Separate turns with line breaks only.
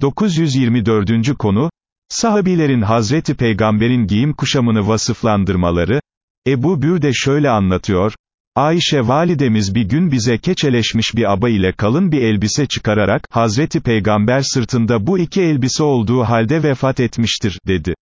924. konu, sahabilerin Hazreti Peygamber'in giyim kuşamını vasıflandırmaları, Ebu Bürde şöyle anlatıyor, Ayşe validemiz bir gün bize keçeleşmiş bir aba ile kalın bir elbise çıkararak, Hazreti Peygamber sırtında bu iki elbise olduğu halde vefat etmiştir, dedi.